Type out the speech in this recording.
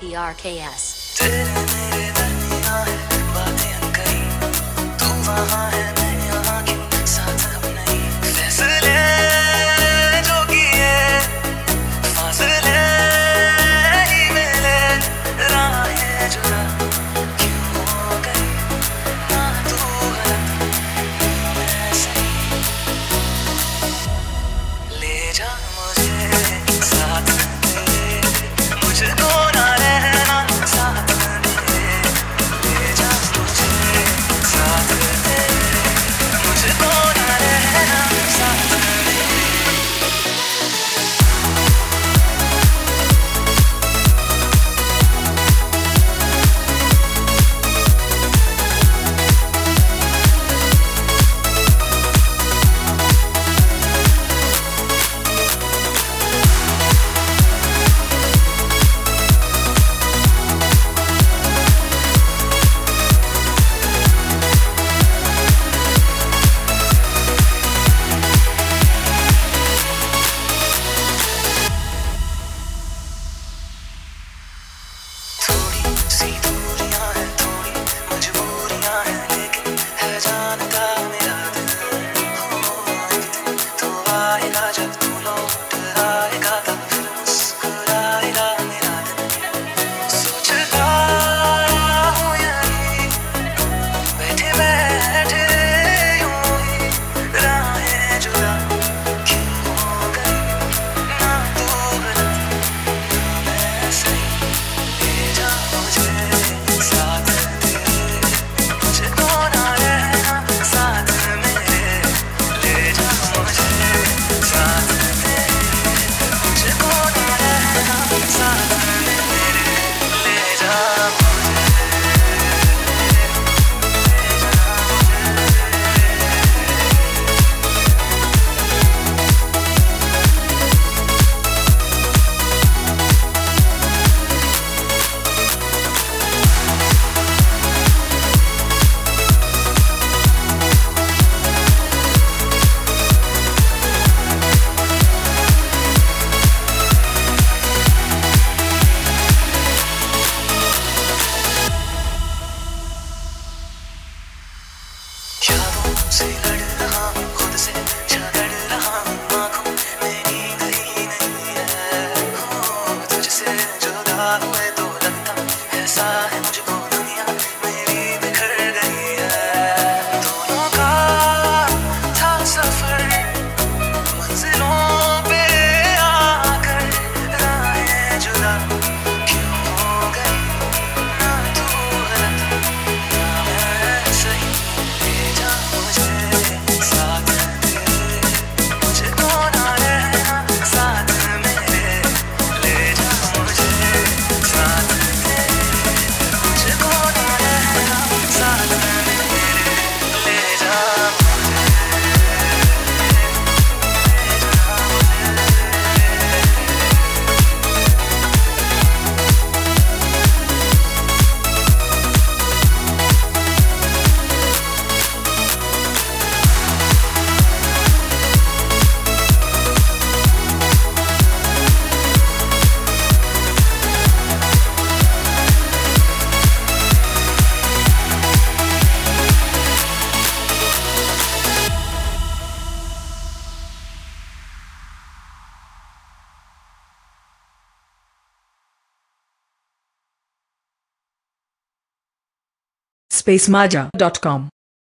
PRKS. spacemaja.com